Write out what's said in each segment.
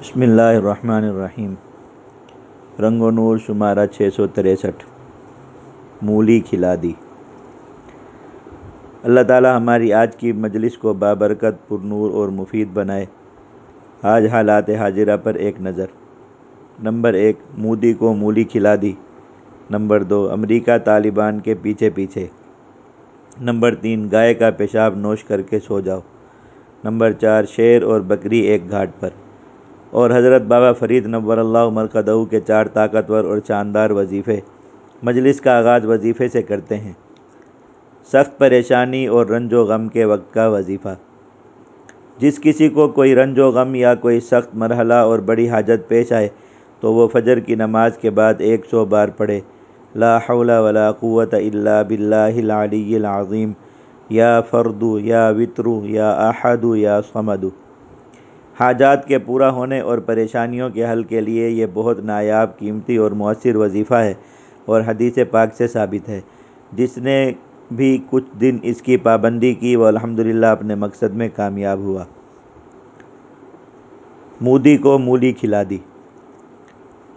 بسم اللہ الرحمن الرحیم۔ رنگ و نور شمارہ چھ سو تریسٹھ۔ مولی کھلا دی۔ اللہ تعالی ہماری آج کی مجلس کو بابرکت پر نور اور مفید بنائے۔ آج حالات حاضرہ پر ایک نظر۔ نمبر ایک، مودی کو مولی کھلا دی۔ نمبر دو، امریکہ طالبان کے پیچھے پیچھے۔ نمبر تین، گائے کا پیشاب نوش کر کے سو جاؤ۔ نمبر چار، شیر اور بکری ایک گھاٹ پر۔ اور حضرت بابا فرید نور اللہ مرقدہ کے چار طاقتور اور شاندار وظیفے مجلس کا آغاز وظیفے سے کرتے ہیں۔ سخت پریشانی اور رنج و غم کے وقت کا وظیفہ۔ جس کسی کو کوئی رنج و غم یا کوئی سخت مرحلہ اور بڑی حاجت پیش آئے تو وہ فجر کی نماز کے بعد ایک سو بار پڑھے۔ لا حول ولا قوت الا باللہ العلی العظیم۔ یا فردو یا وطرو یا احد، یا صمد۔ حاجات کے پورا ہونے اور پریشانیوں کے حل کے لیے یہ بہت نایاب قیمتی اور مؤثر وظیفہ ہے اور حدیث پاک سے ثابت ہے۔ جس نے بھی کچھ دن اس کی پابندی کی، وہ الحمدللہ اپنے مقصد میں کامیاب ہوا۔ مودی کو مولی کھلا دی۔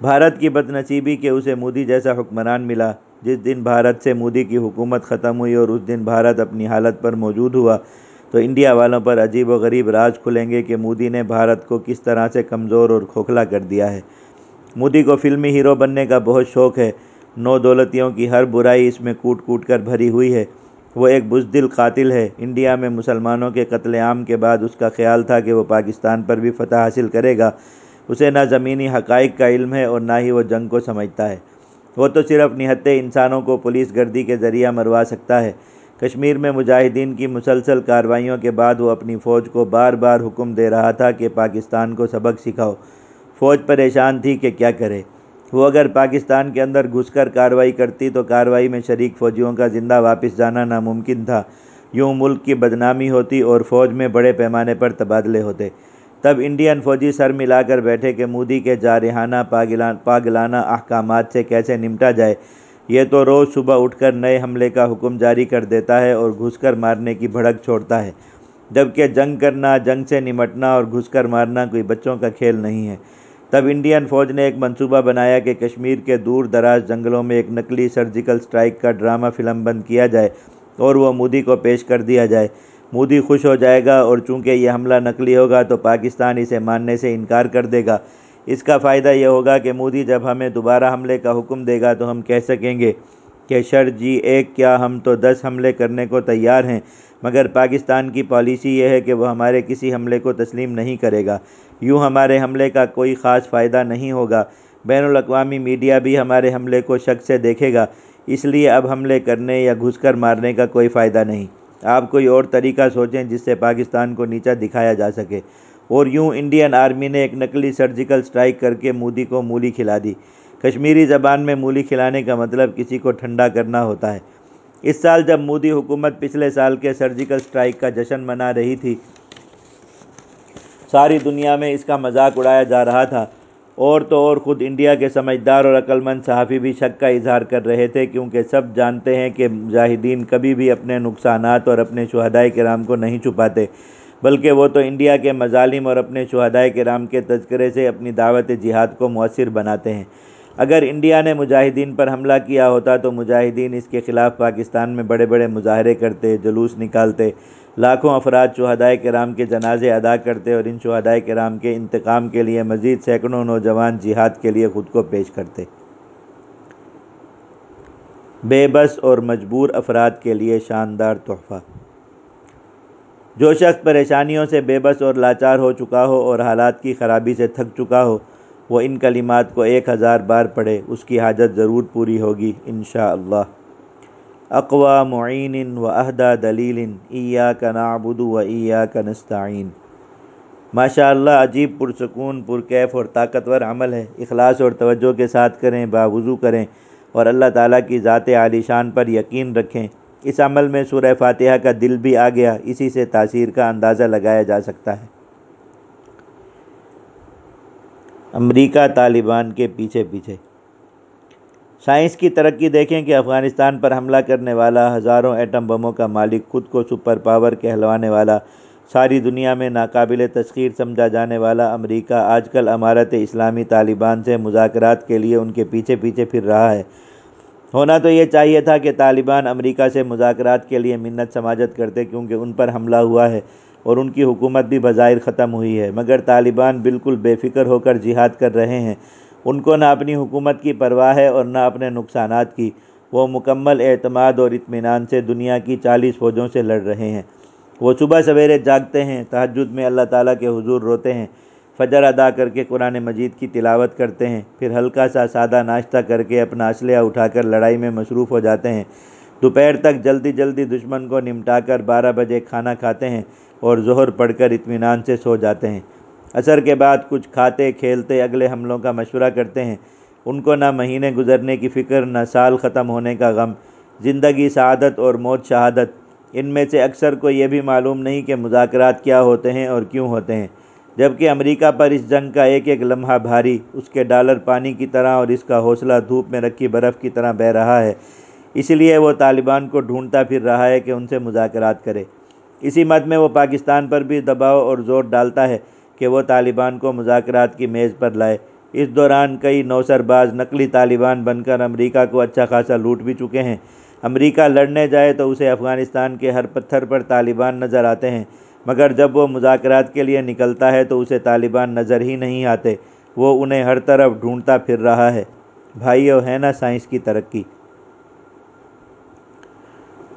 بھارت کی بد نصیبی کہ اسے مودی جیسا حکمران ملا، جس دن بھارت سے مودی کی حکومت ختم ہوئی اور اس دن بھارت اپنی حالت پر موجود ہوا۔ تو انڈیا والوں پر عجیب و غریب راز کھلیں گے کہ مودی نے بھارت کو کس طرح سے کمزور اور کھوکھلا کر دیا ہے۔ مودی کو فلمی ہیرو بننے کا بہت شوق ہے۔ نو دولتیوں کی ہر برائی اس میں کوٹ کوٹ کر بھری ہوئی ہے۔ وہ ایک بزدل قاتل ہے۔ انڈیا میں مسلمانوں کے قتل عام کے بعد اس کا خیال تھا کہ وہ پاکستان پر بھی فتح حاصل کرے گا۔ اسے نہ زمینی حقائق کا علم ہے اور نہ ہی وہ جنگ کو سمجھتا ہے۔ وہ تو صرف نہتے انسانوں کو پولیس گردی کے ذریعہ مروا سکتا ہے۔ کشمیر میں مجاہدین کی مسلسل کارروائیوں کے بعد وہ اپنی فوج کو بار بار حکم دے رہا تھا کہ پاکستان کو سبق سکھاؤ۔ فوج پریشان تھی کہ کیا کرے۔ وہ اگر پاکستان کے اندر گھس کر کارروائی کرتی تو کارروائی میں شریک فوجیوں کا زندہ واپس جانا ناممکن تھا۔ یوں ملک کی بدنامی ہوتی اور فوج میں بڑے پیمانے پر تبادلے ہوتے۔ تب انڈین فوجی سر ملا کر بیٹھے کہ مودی کے جارحانہ پاگلانہ احکامات سے کیسے نمٹا جائے۔ یہ تو روز صبح اٹھ کر نئے حملے کا حکم جاری کر دیتا ہے اور گھس کر مارنے کی بھڑک چھوڑتا ہے۔ جبکہ جنگ کرنا، جنگ سے نمٹنا اور گھس کر مارنا کوئی بچوں کا کھیل نہیں ہے۔ تب انڈین فوج نے ایک منصوبہ بنایا کہ کشمیر کے دور دراز جنگلوں میں ایک نقلی سرجیکل سٹرائک کا ڈرامہ فلم بند کیا جائے اور وہ مودی کو پیش کر دیا جائے۔ مودی خوش ہو جائے گا اور چونکہ یہ حملہ نقلی ہوگا تو پاکستان اسے ماننے سے انکار کر دے گا۔ اس کا فائدہ یہ ہوگا کہ مودی جب ہمیں دوبارہ حملے کا حکم دے گا تو ہم کہہ سکیں گے کہ شر جی ایک کیا ہم تو دس حملے کرنے کو تیار ہیں، مگر پاکستان کی پالیسی یہ ہے کہ وہ ہمارے کسی حملے کو تسلیم نہیں کرے گا۔ یوں ہمارے حملے کا کوئی خاص فائدہ نہیں ہوگا۔ بین الاقوامی میڈیا بھی ہمارے حملے کو شک سے دیکھے گا، اس لیے اب حملے کرنے یا گھس کر مارنے کا کوئی فائدہ نہیں۔ آپ کوئی اور طریقہ سوچیں جس سے پاکستان کو نیچا دکھایا جا سکے۔ اور یوں انڈین آرمی نے ایک نقلی سرجیکل سٹرائک کر کے مودی کو مولی کھلا دی۔ کشمیری زبان میں مولی کھلانے کا مطلب کسی کو ٹھنڈا کرنا ہوتا ہے۔ اس سال جب مودی حکومت پچھلے سال کے سرجیکل سٹرائک کا جشن منا رہی تھی، ساری دنیا میں اس کا مذاق اڑایا جا رہا تھا۔ اور تو اور خود انڈیا کے سمجھدار اور عقلمند صحافی بھی شک کا اظہار کر رہے تھے، کیونکہ سب جانتے ہیں کہ مجاہدین کبھی بھی اپنے نقصانات اور اپنے شہدائے کرام کو نہیں چھپاتے۔ بلکہ وہ تو انڈیا کے مظالم اور اپنے شہدائے کرام کے تذکرے سے اپنی دعوت جہاد کو مؤثر بناتے ہیں۔ اگر انڈیا نے مجاہدین پر حملہ کیا ہوتا تو مجاہدین اس کے خلاف پاکستان میں بڑے بڑے مظاہرے کرتے، جلوس نکالتے، لاکھوں افراد شہدائے کرام کے جنازے ادا کرتے اور ان شہدائے کرام کے انتقام کے لیے مزید سینکڑوں نوجوان جہاد کے لیے خود کو پیش کرتے۔ بے بس اور مجبور افراد کے لیے شاندار تحفہ۔ جو شخص پریشانیوں سے بے بس اور لاچار ہو چکا ہو اور حالات کی خرابی سے تھک چکا ہو، وہ ان کلمات کو ایک ہزار بار پڑھے، اس کی حاجت ضرور پوری ہوگی انشاءاللہ۔ اقوا معین و اہدا دلیل، ایاک نعبد و ایاک نستعین۔ ماشاء اللہ عجیب پرسکون، پرکیف اور طاقتور عمل ہے۔ اخلاص اور توجہ کے ساتھ کریں، باوضو کریں اور اللہ تعالیٰ کی ذات عالی شان پر یقین رکھیں۔ اس عمل میں سورہ فاتحہ کا دل بھی آ گیا، اسی سے تاثیر کا اندازہ لگایا جا سکتا ہے۔ امریکہ طالبان کے پیچھے پیچھے۔ سائنس کی ترقی دیکھیں کہ افغانستان پر حملہ کرنے والا ہزاروں ایٹم بموں کا مالک خود کو سپر پاور کہلوانے والا، ساری دنیا میں ناقابل تسخیر سمجھا جانے والا امریکہ آج کل امارت اسلامی طالبان سے مذاکرات کے لیے ان کے پیچھے پیچھے پھر رہا ہے۔ ہونا تو یہ چاہیے تھا کہ طالبان امریکہ سے مذاکرات کے لیے منت سماجت کرتے کیونکہ ان پر حملہ ہوا ہے اور ان کی حکومت بھی بظاہر ختم ہوئی ہے۔ مگر طالبان بالکل بے فکر ہو کر جہاد کر رہے ہیں۔ ان کو نہ اپنی حکومت کی پرواہ ہے اور نہ اپنے نقصانات کی۔ وہ مکمل اعتماد اور اطمینان سے دنیا کی چالیس فوجوں سے لڑ رہے ہیں۔ وہ صبح سویرے جاگتے ہیں۔ تہجد میں اللہ تعالیٰ کے حضور روتے ہیں۔ فجر ادا کر کے قرآن مجید کی تلاوت کرتے ہیں، پھر ہلکا سا سادہ ناشتہ کر کے اپنا اسلحہ اٹھا کر لڑائی میں مصروف ہو جاتے ہیں۔ دوپہر تک جلدی جلدی دشمن کو نمٹا کر بارہ بجے کھانا کھاتے ہیں اور ظہر پڑھ کر اطمینان سے سو جاتے ہیں۔ عصر کے بعد کچھ کھاتے، کھیلتے اگلے حملوں کا مشورہ کرتے ہیں۔ ان کو نہ مہینے گزرنے کی فکر، نہ سال ختم ہونے کا غم۔ زندگی سعادت اور موت شہادت۔ ان میں سے اکثر کو یہ بھی معلوم نہیں کہ مذاکرات کیا ہوتے ہیں اور کیوں ہوتے ہیں۔ جبکہ امریکہ پر اس جنگ کا ایک ایک لمحہ بھاری، اس کے ڈالر پانی کی طرح اور اس کا حوصلہ دھوپ میں رکھی برف کی طرح بہہ رہا ہے۔ اس لیے وہ طالبان کو ڈھونڈتا پھر رہا ہے کہ ان سے مذاکرات کرے۔ اسی مد میں وہ پاکستان پر بھی دباؤ اور زور ڈالتا ہے کہ وہ طالبان کو مذاکرات کی میز پر لائے۔ اس دوران کئی نوسر باز نقلی طالبان بن کر امریکہ کو اچھا خاصا لوٹ بھی چکے ہیں۔ امریکہ لڑنے جائے تو اسے افغانستان کے ہر پتھر پر طالبان نظر آتے ہیں۔ مگر جب وہ مذاکرات کے لیے نکلتا ہے تو اسے طالبان نظر ہی نہیں آتے۔ وہ انہیں ہر طرف ڈھونڈتا پھر رہا ہے۔ بھائیو، ہے نا سائنس کی ترقی۔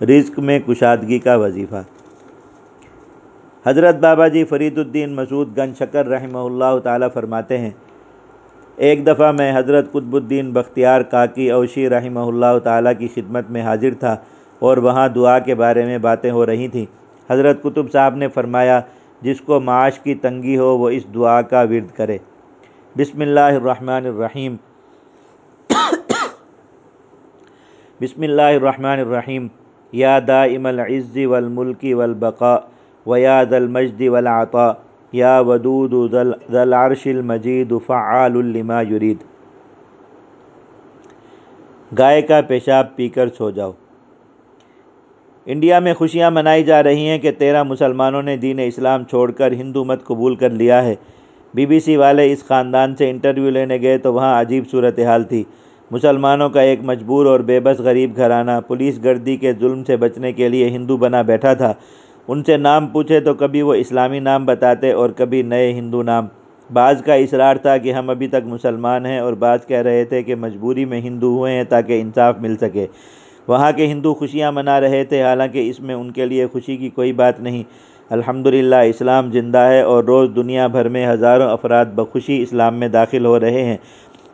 رزق میں کشادگی کا وظیفہ۔ حضرت بابا جی فرید الدین مسعود گنج شکر رحمہ اللہ تعالیٰ فرماتے ہیں، ایک دفعہ میں حضرت قطب الدین بختیار کاکی اوشی رحمہ اللہ تعالیٰ کی خدمت میں حاضر تھا اور وہاں دعا کے بارے میں باتیں ہو رہی تھیں۔ حضرت قطب صاحب نے فرمایا، جس کو معاش کی تنگی ہو، وہ اس دعا کا ورد کرے۔ بسم اللہ الرحمن الرحیم۔ بسم اللہ الرحمن الرحیم۔ یا دائم العز والملک والبقاء ویا ذا المجد والعطاء۔ یا ودود ذا العرش المجید فعال لما یرید۔ گائے کا پیشاب پی کر سو جاؤ۔ انڈیا میں خوشیاں منائی جا رہی ہیں کہ تیرہ مسلمانوں نے دین اسلام چھوڑ کر ہندو مت قبول کر لیا ہے۔ بی بی سی والے اس خاندان سے انٹرویو لینے گئے تو وہاں عجیب صورتحال تھی۔ مسلمانوں کا ایک مجبور اور بے بس غریب گھرانہ پولیس گردی کے ظلم سے بچنے کے لیے ہندو بنا بیٹھا تھا۔ ان سے نام پوچھے تو کبھی وہ اسلامی نام بتاتے اور کبھی نئے ہندو نام۔ بعض کا اصرار تھا کہ ہم ابھی تک مسلمان ہیں اور بعض کہہ رہے تھے کہ مجبوری میں ہندو ہوئے ہیں تاکہ انصاف مل سکے۔ وہاں کے ہندو خوشیاں منا رہے تھے، حالانکہ اس میں ان کے لیے خوشی کی کوئی بات نہیں۔ الحمدللہ، اسلام زندہ ہے اور روز دنیا بھر میں ہزاروں افراد بخوشی اسلام میں داخل ہو رہے ہیں۔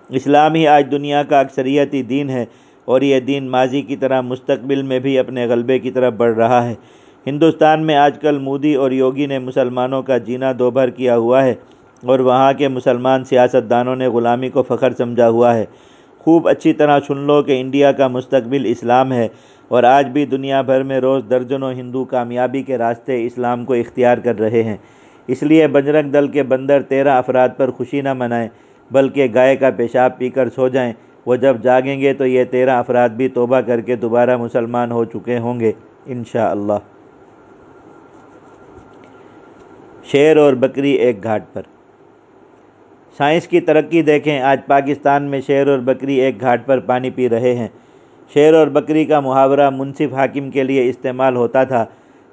اسلام ہی آج دنیا کا اکثریتی دین ہے اور یہ دین ماضی کی طرح مستقبل میں بھی اپنے غلبے کی طرف بڑھ رہا ہے۔ ہندوستان میں آج کل مودی اور یوگی نے مسلمانوں کا جینا دو بھر کیا ہوا ہے اور وہاں کے مسلمان سیاستدانوں نے غلامی کو فخر سمجھا ہوا ہے۔ خوب اچھی طرح سن لو کہ انڈیا کا مستقبل اسلام ہے اور آج بھی دنیا بھر میں روز درجنوں ہندو کامیابی کے راستے اسلام کو اختیار کر رہے ہیں۔ اس لیے بجرنگ دل کے بندر تیرہ افراد پر خوشی نہ منائیں، بلکہ گائے کا پیشاب پی کر سو جائیں۔ وہ جب جاگیں گے تو یہ تیرہ افراد بھی توبہ کر کے دوبارہ مسلمان ہو چکے ہوں گے، انشاءاللہ۔ شیر اور بکری ایک گھاٹ پر۔ سائنس کی ترقی دیکھیں، آج پاکستان میں شیر اور بکری ایک گھاٹ پر پانی پی رہے ہیں۔ شیر اور بکری کا محاورہ منصف حاکم کے لیے استعمال ہوتا تھا۔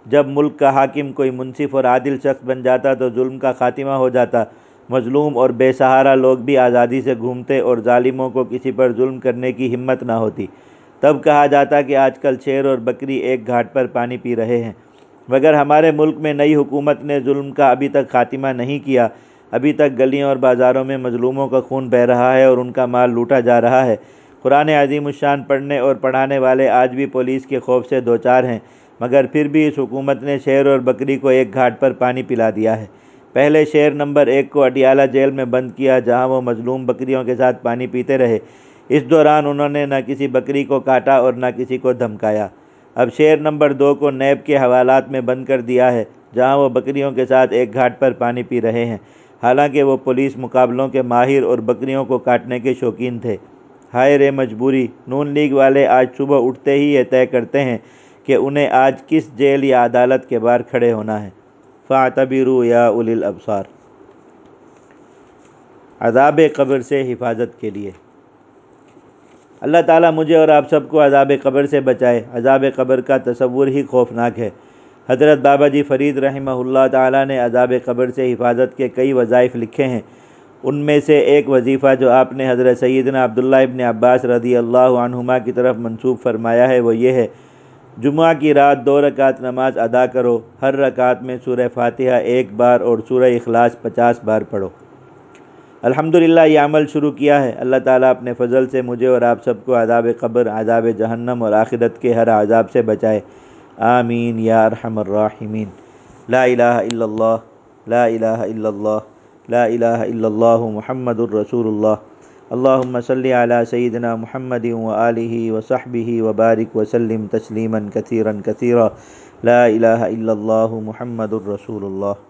جب ملک کا حاکم کوئی منصف اور عادل شخص بن جاتا تو ظلم کا خاتمہ ہو جاتا۔ مظلوم اور بے سہارا لوگ بھی آزادی سے گھومتے اور ظالموں کو کسی پر ظلم کرنے کی ہمت نہ ہوتی۔ تب کہا جاتا کہ آج کل شیر اور بکری ایک گھاٹ پر پانی پی رہے ہیں۔ مگر ہمارے ملک میں نئی حکومت نے ظلم کا ابھی تک خاتمہ نہیں کیا۔ ابھی تک گلیوں اور بازاروں میں مظلوموں کا خون بہہ رہا ہے اور ان کا مال لوٹا جا رہا ہے۔ قرآن عظیم الشان پڑھنے اور پڑھانے والے آج بھی پولیس کے خوف سے دوچار ہیں، مگر پھر بھی اس حکومت نے شیر اور بکری کو ایک گھاٹ پر پانی پلا دیا ہے۔ پہلے شیر نمبر ایک کو اٹیالہ جیل میں بند کیا، جہاں وہ مظلوم بکریوں کے ساتھ پانی پیتے رہے۔ اس دوران انہوں نے نہ کسی بکری کو کاٹا اور نہ کسی کو دھمکایا۔ اب شیر نمبر دو کو نیب کے حوالات میں بند کر دیا ہے، جہاں وہ بکریوں کے ساتھ ایک گھاٹ پر پانی پی رہے ہیں۔ حالانکہ وہ پولیس مقابلوں کے ماہر اور بکریوں کو کاٹنے کے شوقین تھے۔ ہائے رے مجبوری، نون لیگ والے آج صبح اٹھتے ہی یہ طے کرتے ہیں کہ انہیں آج کس جیل یا عدالت کے باہر کھڑے ہونا ہے۔ فاعتبروا یا اولی الابصار۔ عذاب قبر سے حفاظت کے لیے۔ اللہ تعالیٰ مجھے اور آپ سب کو عذاب قبر سے بچائے۔ عذاب قبر کا تصور ہی خوفناک ہے۔ حضرت بابا جی فرید رحمہ اللہ تعالیٰ نے عذاب قبر سے حفاظت کے کئی وظائف لکھے ہیں۔ ان میں سے ایک وظیفہ جو آپ نے حضرت سیدنا عبداللہ ابن عباس رضی اللہ عنہما کی طرف منصوب فرمایا ہے، وہ یہ ہے، جمعہ کی رات دو رکعت نماز ادا کرو، ہر رکعت میں سورہ فاتحہ ایک بار اور سورہ اخلاص پچاس بار پڑھو۔ الحمدللہ، یہ عمل شروع کیا ہے۔ اللہ تعالیٰ اپنے فضل سے مجھے اور آپ سب کو عذاب قبر، عذاب جہنم اور آخرت کے ہر عذاب سے بچائے۔ آمين يا أرحم الراحمين. لا إله إلا الله لا إله إلا الله لا إله إلا الله محمد رسول الله. اللهم صل على سيدنا محمد وآله وصحبه وبارك وسلم تسليما كثيرا كثيرا. لا إله إلا الله محمد رسول الله.